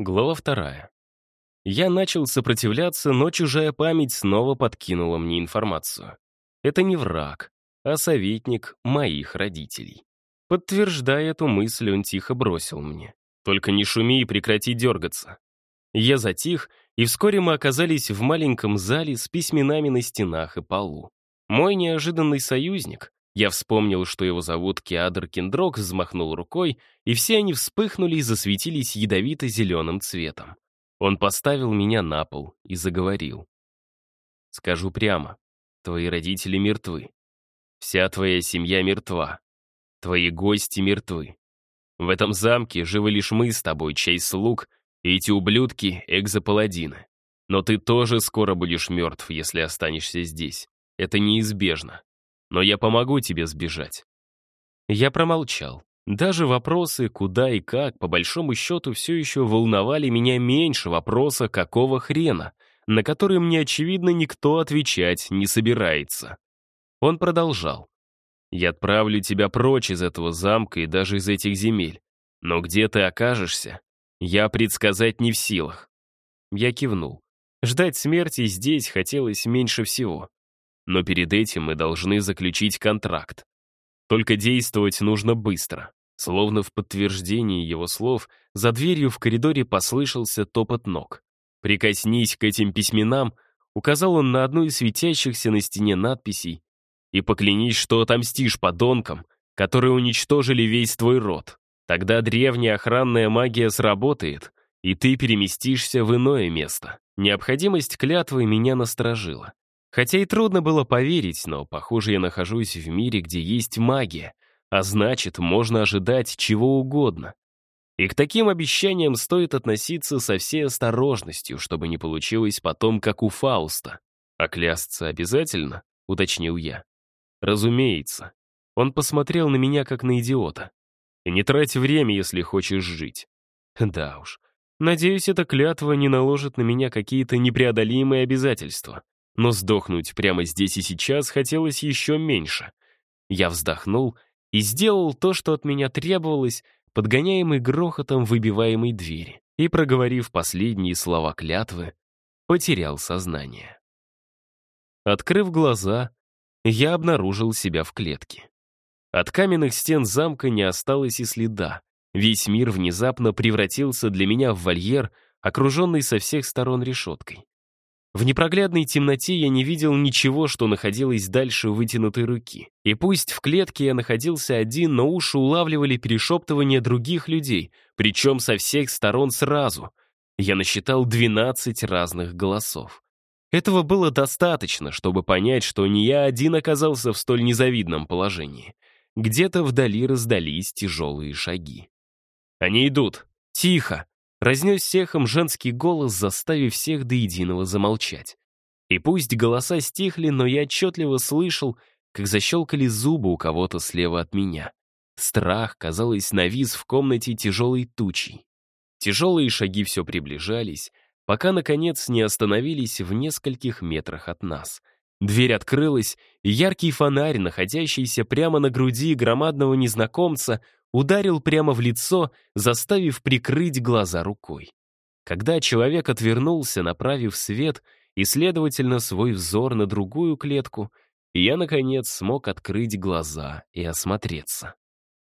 Глава вторая. Я начал сопротивляться, но чужая память снова подкинула мне информацию. Это не враг, а советник моих родителей. Подтверждая эту мысль, он тихо бросил мне. «Только не шуми и прекрати дергаться». Я затих, и вскоре мы оказались в маленьком зале с письменами на стенах и полу. Мой неожиданный союзник, я вспомнил, что его зовут Кеадр Кендрок, взмахнул рукой, и все они вспыхнули и засветились ядовито-зеленым цветом. Он поставил меня на пол и заговорил. «Скажу прямо, твои родители мертвы. Вся твоя семья мертва. Твои гости мертвы. В этом замке живы лишь мы с тобой, чей слуг, и эти ублюдки — экзопаладины. Но ты тоже скоро будешь мертв, если останешься здесь. Это неизбежно но я помогу тебе сбежать». Я промолчал. Даже вопросы «куда» и «как» по большому счету все еще волновали меня меньше вопроса «какого хрена», на который мне, очевидно, никто отвечать не собирается. Он продолжал. «Я отправлю тебя прочь из этого замка и даже из этих земель. Но где ты окажешься, я предсказать не в силах». Я кивнул. Ждать смерти здесь хотелось меньше всего. Но перед этим мы должны заключить контракт. Только действовать нужно быстро. Словно в подтверждении его слов, за дверью в коридоре послышался топот ног. «Прикоснись к этим письменам», указал он на одну из светящихся на стене надписей, «и поклянись, что отомстишь подонкам, которые уничтожили весь твой род. Тогда древняя охранная магия сработает, и ты переместишься в иное место». Необходимость клятвы меня насторожила. Хотя и трудно было поверить, но, похоже, я нахожусь в мире, где есть магия, а значит, можно ожидать чего угодно. И к таким обещаниям стоит относиться со всей осторожностью, чтобы не получилось потом, как у Фауста. А клясться обязательно, уточнил я. Разумеется. Он посмотрел на меня, как на идиота. Не трать время, если хочешь жить. Да уж. Надеюсь, эта клятва не наложит на меня какие-то непреодолимые обязательства но сдохнуть прямо здесь и сейчас хотелось еще меньше. Я вздохнул и сделал то, что от меня требовалось, подгоняемый грохотом выбиваемой двери, и, проговорив последние слова клятвы, потерял сознание. Открыв глаза, я обнаружил себя в клетке. От каменных стен замка не осталось и следа. Весь мир внезапно превратился для меня в вольер, окруженный со всех сторон решеткой. В непроглядной темноте я не видел ничего, что находилось дальше вытянутой руки. И пусть в клетке я находился один, но уши улавливали перешептывания других людей, причем со всех сторон сразу. Я насчитал 12 разных голосов. Этого было достаточно, чтобы понять, что не я один оказался в столь незавидном положении. Где-то вдали раздались тяжелые шаги. «Они идут! Тихо!» Разнес сехом женский голос, заставив всех до единого замолчать. И пусть голоса стихли, но я отчетливо слышал, как защелкали зубы у кого-то слева от меня. Страх, казалось, навис в комнате тяжелой тучей. Тяжелые шаги все приближались, пока, наконец, не остановились в нескольких метрах от нас. Дверь открылась, и яркий фонарь, находящийся прямо на груди громадного незнакомца, ударил прямо в лицо, заставив прикрыть глаза рукой. Когда человек отвернулся, направив свет и, следовательно, свой взор на другую клетку, я, наконец, смог открыть глаза и осмотреться.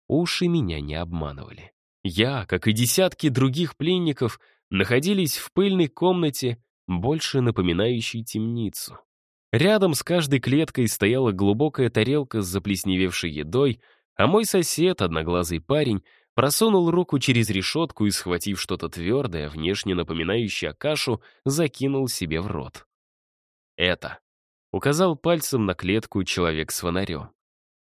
Уши меня не обманывали. Я, как и десятки других пленников, находились в пыльной комнате, больше напоминающей темницу. Рядом с каждой клеткой стояла глубокая тарелка с заплесневевшей едой, а мой сосед, одноглазый парень, просунул руку через решетку и, схватив что-то твердое, внешне напоминающее кашу, закинул себе в рот. «Это», — указал пальцем на клетку человек с фонарем.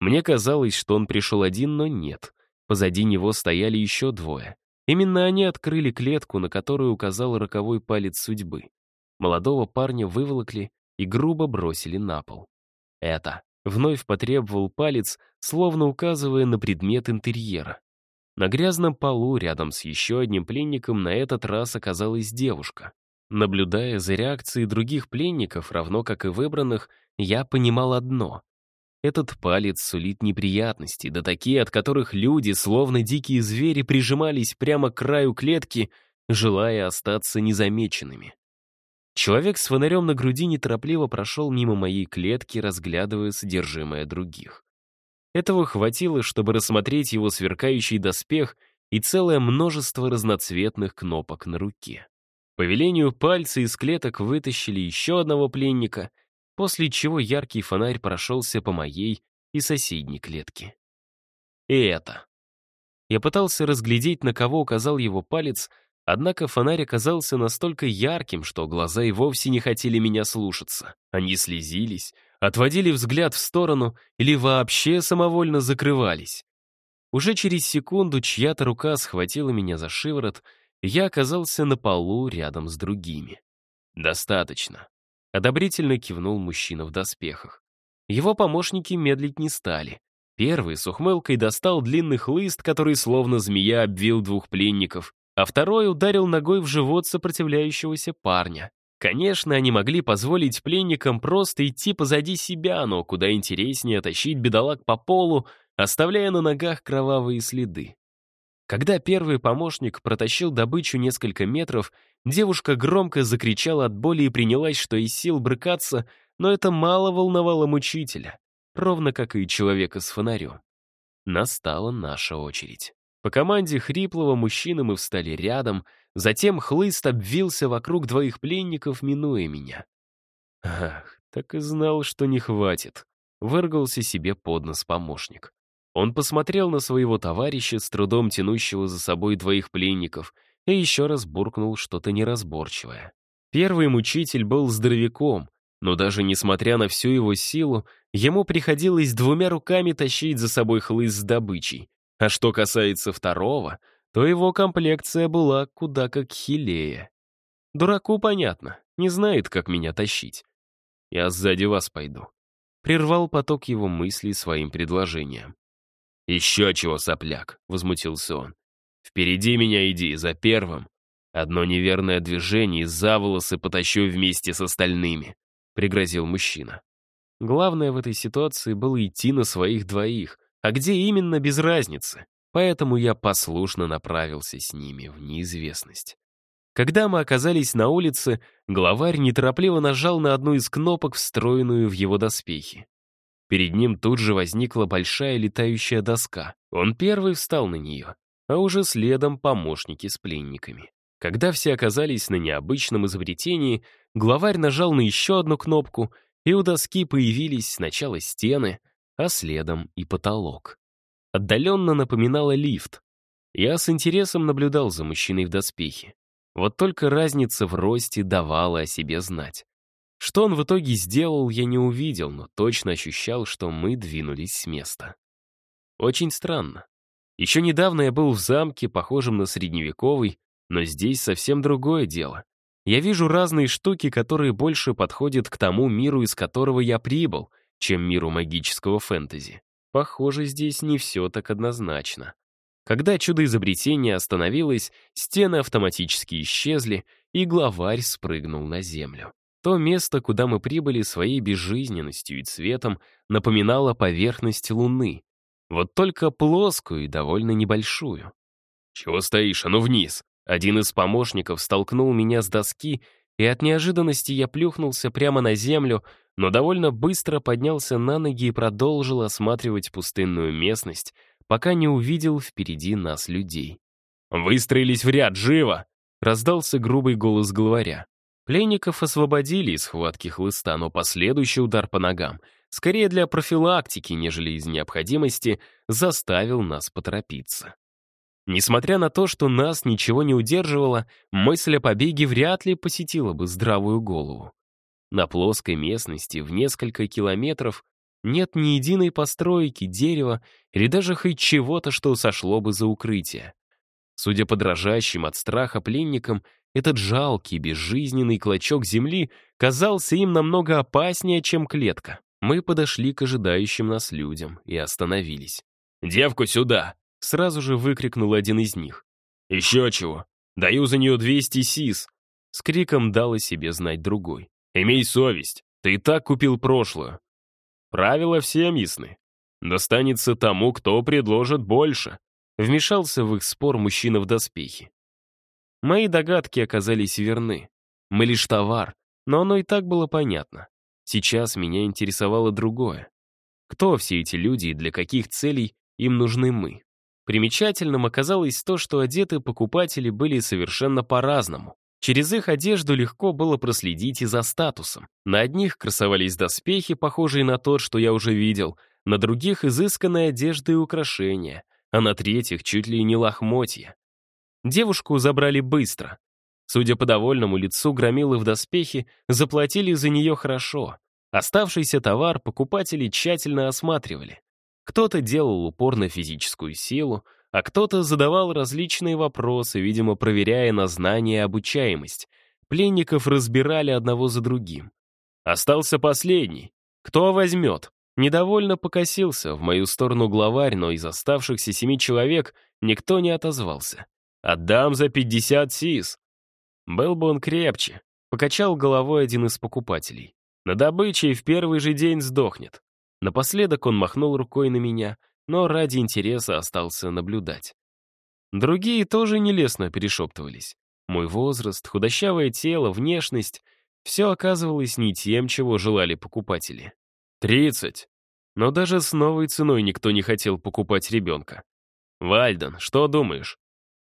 Мне казалось, что он пришел один, но нет. Позади него стояли еще двое. Именно они открыли клетку, на которую указал роковой палец судьбы. Молодого парня выволокли и грубо бросили на пол. «Это», Вновь потребовал палец, словно указывая на предмет интерьера. На грязном полу рядом с еще одним пленником на этот раз оказалась девушка. Наблюдая за реакцией других пленников, равно как и выбранных, я понимал одно. Этот палец сулит неприятности, да такие, от которых люди, словно дикие звери, прижимались прямо к краю клетки, желая остаться незамеченными. Человек с фонарем на груди неторопливо прошел мимо моей клетки, разглядывая содержимое других. Этого хватило, чтобы рассмотреть его сверкающий доспех и целое множество разноцветных кнопок на руке. По велению пальца из клеток вытащили еще одного пленника, после чего яркий фонарь прошелся по моей и соседней клетке. И это. Я пытался разглядеть, на кого указал его палец, однако фонарь оказался настолько ярким, что глаза и вовсе не хотели меня слушаться. Они слезились, отводили взгляд в сторону или вообще самовольно закрывались. Уже через секунду чья-то рука схватила меня за шиворот, и я оказался на полу рядом с другими. «Достаточно», — одобрительно кивнул мужчина в доспехах. Его помощники медлить не стали. Первый с ухмылкой достал длинный хлыст, который словно змея обвил двух пленников, а второй ударил ногой в живот сопротивляющегося парня. Конечно, они могли позволить пленникам просто идти позади себя, но куда интереснее тащить бедолаг по полу, оставляя на ногах кровавые следы. Когда первый помощник протащил добычу несколько метров, девушка громко закричала от боли и принялась, что из сил брыкаться, но это мало волновало мучителя, ровно как и человека с фонарем. Настала наша очередь. По команде хриплого мужчины мы встали рядом, затем хлыст обвился вокруг двоих пленников, минуя меня. Ах, так и знал, что не хватит. Выргался себе под нос помощник. Он посмотрел на своего товарища, с трудом тянущего за собой двоих пленников, и еще раз буркнул что-то неразборчивое. Первый мучитель был здоровяком, но даже несмотря на всю его силу, ему приходилось двумя руками тащить за собой хлыст с добычей. А что касается второго, то его комплекция была куда как хилее. Дураку понятно, не знает, как меня тащить. Я сзади вас пойду. Прервал поток его мыслей своим предложением. «Еще чего, сопляк!» — возмутился он. «Впереди меня иди, за первым. Одно неверное движение и за волосы потащу вместе с остальными», — пригрозил мужчина. Главное в этой ситуации было идти на своих двоих, а где именно без разницы, поэтому я послушно направился с ними в неизвестность. Когда мы оказались на улице, главарь неторопливо нажал на одну из кнопок, встроенную в его доспехи. Перед ним тут же возникла большая летающая доска. Он первый встал на нее, а уже следом помощники с пленниками. Когда все оказались на необычном изобретении, главарь нажал на еще одну кнопку, и у доски появились сначала стены, а следом и потолок. Отдаленно напоминало лифт. Я с интересом наблюдал за мужчиной в доспехе. Вот только разница в росте давала о себе знать. Что он в итоге сделал, я не увидел, но точно ощущал, что мы двинулись с места. Очень странно. Еще недавно я был в замке, похожем на средневековый, но здесь совсем другое дело. Я вижу разные штуки, которые больше подходят к тому миру, из которого я прибыл, чем миру магического фэнтези. Похоже, здесь не все так однозначно. Когда чудо изобретения остановилось, стены автоматически исчезли, и главарь спрыгнул на землю. То место, куда мы прибыли своей безжизненностью и цветом, напоминало поверхность Луны. Вот только плоскую и довольно небольшую. «Чего стоишь? А ну вниз!» Один из помощников столкнул меня с доски, и от неожиданности я плюхнулся прямо на землю, но довольно быстро поднялся на ноги и продолжил осматривать пустынную местность, пока не увидел впереди нас людей. «Выстроились в ряд, живо!» — раздался грубый голос главаря. Пленников освободили из схватки хлыста, но последующий удар по ногам, скорее для профилактики, нежели из необходимости, заставил нас поторопиться. Несмотря на то, что нас ничего не удерживало, мысль о побеге вряд ли посетила бы здравую голову. На плоской местности в несколько километров нет ни единой постройки, дерева или даже хоть чего-то, что сошло бы за укрытие. Судя по дрожащим от страха пленникам, этот жалкий, безжизненный клочок земли казался им намного опаснее, чем клетка. Мы подошли к ожидающим нас людям и остановились. «Девку сюда!» — сразу же выкрикнул один из них. «Еще чего! Даю за нее 200 сис!» С криком дал о себе знать другой. «Имей совесть! Ты и так купил прошлую!» Правила всем ясны. Достанется тому, кто предложит больше. Вмешался в их спор мужчина в доспехе. Мои догадки оказались верны. Мы лишь товар, но оно и так было понятно. Сейчас меня интересовало другое. Кто все эти люди и для каких целей им нужны мы? Примечательным оказалось то, что одеты покупатели были совершенно по-разному. Через их одежду легко было проследить и за статусом. На одних красовались доспехи, похожие на тот, что я уже видел, на других — изысканная одежда и украшения, а на третьих чуть ли не лохмотья. Девушку забрали быстро. Судя по довольному лицу громилы в доспехе, заплатили за нее хорошо. Оставшийся товар покупатели тщательно осматривали. Кто-то делал упор на физическую силу, а кто-то задавал различные вопросы, видимо, проверяя на знание и обучаемость. Пленников разбирали одного за другим. Остался последний. Кто возьмет? Недовольно покосился в мою сторону главарь, но из оставшихся семи человек никто не отозвался. «Отдам за пятьдесят сис». Был бы он крепче, покачал головой один из покупателей. На добыче и в первый же день сдохнет. Напоследок он махнул рукой на меня — но ради интереса остался наблюдать. Другие тоже нелестно перешептывались. Мой возраст, худощавое тело, внешность — все оказывалось не тем, чего желали покупатели. «Тридцать!» Но даже с новой ценой никто не хотел покупать ребенка. «Вальден, что думаешь?»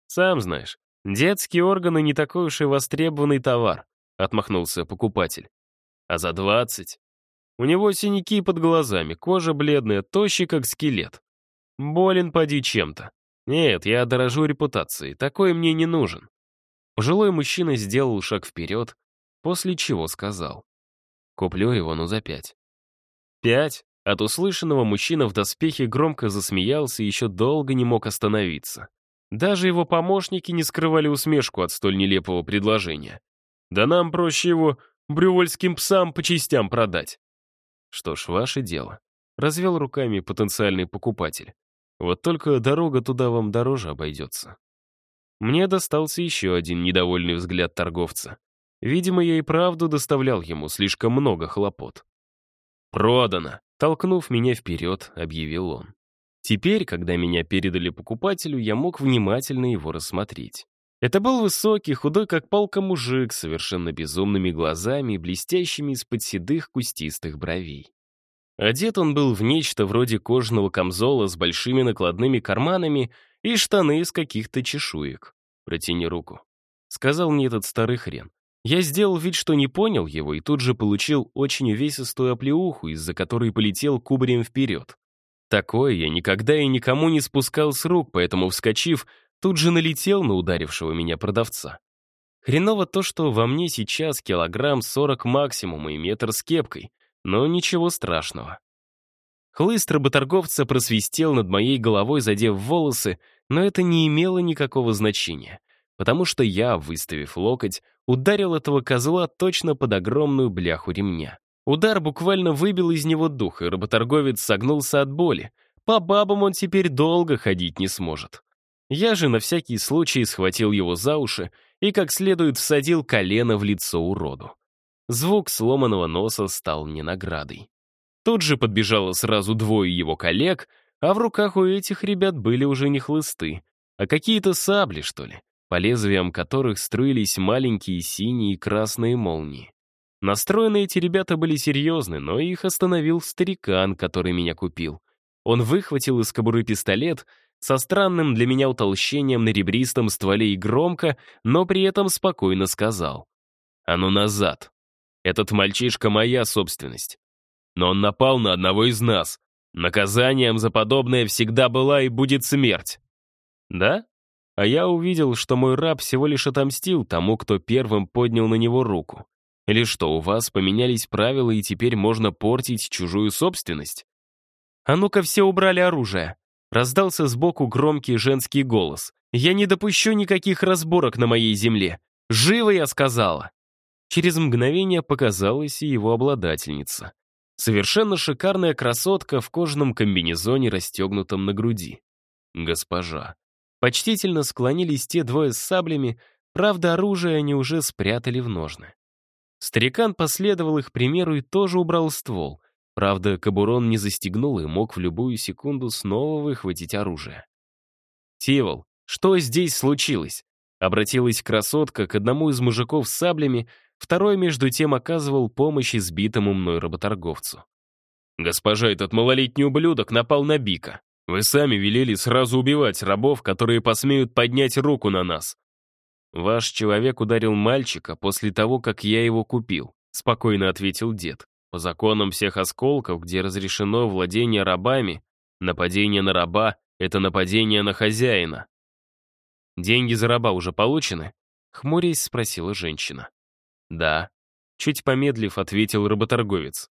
«Сам знаешь, детские органы не такой уж и востребованный товар», — отмахнулся покупатель. «А за двадцать?» У него синяки под глазами, кожа бледная, тощий, как скелет. Болен поди чем-то. Нет, я дорожу репутацией, такой мне не нужен. Пожилой мужчина сделал шаг вперед, после чего сказал. Куплю его, ну, за пять. Пять? От услышанного мужчина в доспехе громко засмеялся и еще долго не мог остановиться. Даже его помощники не скрывали усмешку от столь нелепого предложения. Да нам проще его брювольским псам по частям продать. Что ж, ваше дело. Развел руками потенциальный покупатель. Вот только дорога туда вам дороже обойдется. Мне достался еще один недовольный взгляд торговца. Видимо, я и правду доставлял ему слишком много хлопот. «Продано!» — толкнув меня вперед, объявил он. Теперь, когда меня передали покупателю, я мог внимательно его рассмотреть. Это был высокий, худой как палка мужик, совершенно безумными глазами и блестящими из-под седых кустистых бровей. Одет он был в нечто вроде кожаного камзола с большими накладными карманами и штаны из каких-то чешуек. «Протяни руку», — сказал мне этот старый хрен. Я сделал вид, что не понял его, и тут же получил очень увесистую оплеуху, из-за которой полетел кубарем вперед. Такое я никогда и никому не спускал с рук, поэтому, вскочив, тут же налетел на ударившего меня продавца. Хреново то, что во мне сейчас килограмм сорок максимум и метр с кепкой — но ничего страшного. Хлыст работорговца просвистел над моей головой, задев волосы, но это не имело никакого значения, потому что я, выставив локоть, ударил этого козла точно под огромную бляху ремня. Удар буквально выбил из него дух, и работорговец согнулся от боли. По бабам он теперь долго ходить не сможет. Я же на всякий случай схватил его за уши и как следует всадил колено в лицо уроду. Звук сломанного носа стал мне наградой. Тут же подбежало сразу двое его коллег, а в руках у этих ребят были уже не хлысты, а какие-то сабли, что ли, по лезвиям которых струились маленькие синие и красные молнии. Настроены эти ребята были серьезны, но их остановил старикан, который меня купил. Он выхватил из кобуры пистолет со странным для меня утолщением на ребристом стволе и громко, но при этом спокойно сказал. «А ну назад!» Этот мальчишка моя собственность. Но он напал на одного из нас. Наказанием за подобное всегда была и будет смерть. Да? А я увидел, что мой раб всего лишь отомстил тому, кто первым поднял на него руку. Или что, у вас поменялись правила, и теперь можно портить чужую собственность? А ну-ка все убрали оружие. Раздался сбоку громкий женский голос. «Я не допущу никаких разборок на моей земле. Живо, я сказала!» Через мгновение показалась и его обладательница. Совершенно шикарная красотка в кожаном комбинезоне, расстегнутом на груди. Госпожа. Почтительно склонились те двое с саблями, правда, оружие они уже спрятали в ножны. Старикан последовал их примеру и тоже убрал ствол. Правда, Кабурон не застегнул и мог в любую секунду снова выхватить оружие. «Тивол, что здесь случилось?» Обратилась красотка к одному из мужиков с саблями, второй между тем оказывал помощь избитому мной работорговцу. «Госпожа, этот малолетний ублюдок напал на Бика. Вы сами велели сразу убивать рабов, которые посмеют поднять руку на нас». «Ваш человек ударил мальчика после того, как я его купил», спокойно ответил дед. «По законам всех осколков, где разрешено владение рабами, нападение на раба — это нападение на хозяина». «Деньги за раба уже получены?» Хмурясь спросила женщина. «Да». Чуть помедлив, ответил работорговец.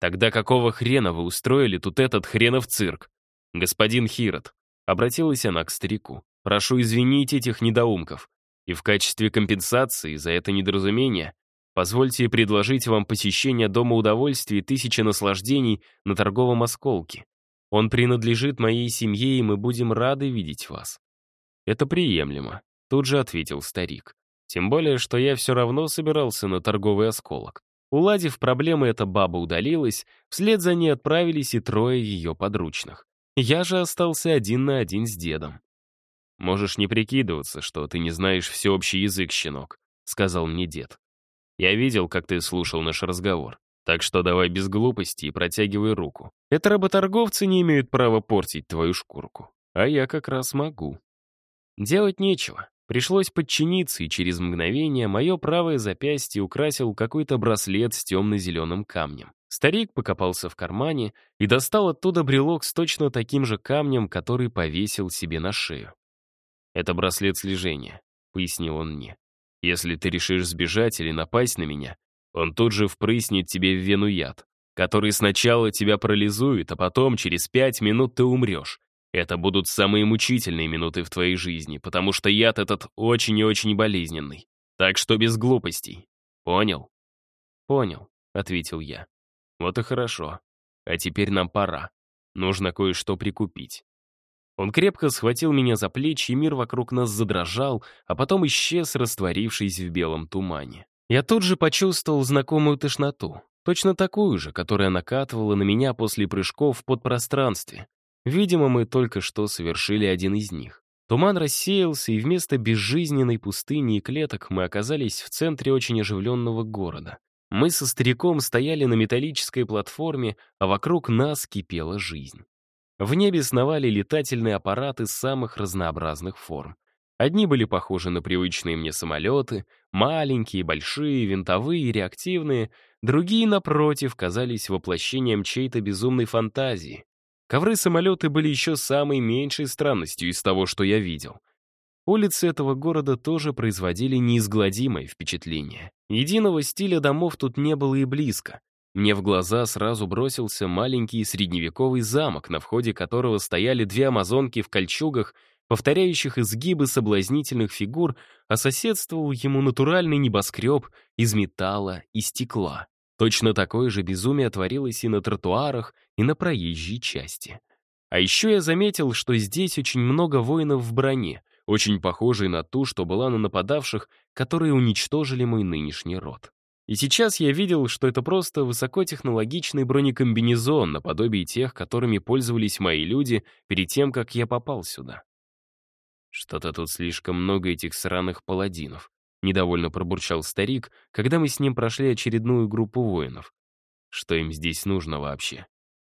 «Тогда какого хрена вы устроили тут этот хренов цирк? Господин Хирот?» Обратилась она к старику. «Прошу извинить этих недоумков. И в качестве компенсации за это недоразумение позвольте предложить вам посещение Дома удовольствий «Тысяча наслаждений» на торговом осколке. Он принадлежит моей семье, и мы будем рады видеть вас». «Это приемлемо», — тут же ответил старик. Тем более, что я все равно собирался на торговый осколок. Уладив проблемы, эта баба удалилась, вслед за ней отправились и трое ее подручных. Я же остался один на один с дедом. «Можешь не прикидываться, что ты не знаешь всеобщий язык, щенок», — сказал мне дед. «Я видел, как ты слушал наш разговор, так что давай без глупости и протягивай руку. Это работорговцы не имеют права портить твою шкурку, а я как раз могу». Делать нечего. Пришлось подчиниться, и через мгновение мое правое запястье украсил какой-то браслет с темно-зеленым камнем. Старик покопался в кармане и достал оттуда брелок с точно таким же камнем, который повесил себе на шею. «Это браслет слежения», — пояснил он мне. «Если ты решишь сбежать или напасть на меня, он тут же впрыснет тебе в вену яд, который сначала тебя парализует, а потом через пять минут ты умрешь. Это будут самые мучительные минуты в твоей жизни, потому что яд этот очень и очень болезненный. Так что без глупостей. Понял? Понял, ответил я. Вот и хорошо. А теперь нам пора. Нужно кое-что прикупить. Он крепко схватил меня за плечи, и мир вокруг нас задрожал, а потом исчез, растворившись в белом тумане. Я тут же почувствовал знакомую тошноту, точно такую же, которая накатывала на меня после прыжков в подпространстве. Видимо, мы только что совершили один из них. Туман рассеялся, и вместо безжизненной пустыни и клеток мы оказались в центре очень оживленного города. Мы со стариком стояли на металлической платформе, а вокруг нас кипела жизнь. В небе сновали летательные аппараты самых разнообразных форм. Одни были похожи на привычные мне самолеты, маленькие, большие, винтовые и реактивные, другие, напротив, казались воплощением чьей-то безумной фантазии. Ковры-самолеты были еще самой меньшей странностью из того, что я видел. Улицы этого города тоже производили неизгладимое впечатление. Единого стиля домов тут не было и близко. Мне в глаза сразу бросился маленький средневековый замок, на входе которого стояли две амазонки в кольчугах, повторяющих изгибы соблазнительных фигур, а соседствовал ему натуральный небоскреб из металла и стекла. Точно такое же безумие творилось и на тротуарах, и на проезжей части. А еще я заметил, что здесь очень много воинов в броне, очень похожей на ту, что была на нападавших, которые уничтожили мой нынешний род. И сейчас я видел, что это просто высокотехнологичный бронекомбинезон наподобие тех, которыми пользовались мои люди перед тем, как я попал сюда. Что-то тут слишком много этих сраных паладинов. Недовольно пробурчал старик, когда мы с ним прошли очередную группу воинов. Что им здесь нужно вообще?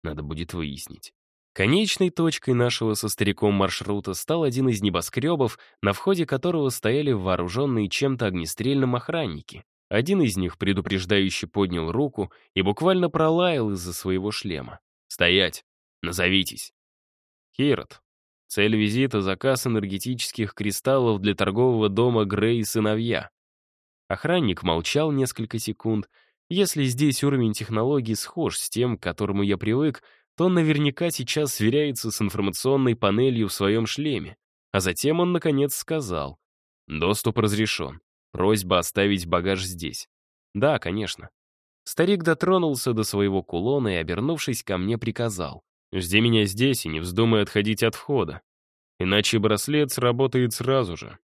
Надо будет выяснить. Конечной точкой нашего со стариком маршрута стал один из небоскребов, на входе которого стояли вооруженные чем-то огнестрельным охранники. Один из них предупреждающе поднял руку и буквально пролаял из-за своего шлема. «Стоять! Назовитесь!» «Хирот, Цель визита — заказ энергетических кристаллов для торгового дома Грей и сыновья. Охранник молчал несколько секунд. Если здесь уровень технологий схож с тем, к которому я привык, то он наверняка сейчас сверяется с информационной панелью в своем шлеме. А затем он, наконец, сказал. «Доступ разрешен. Просьба оставить багаж здесь». «Да, конечно». Старик дотронулся до своего кулона и, обернувшись ко мне, приказал. Жди меня здесь и не вздумай отходить от входа. Иначе браслет сработает сразу же.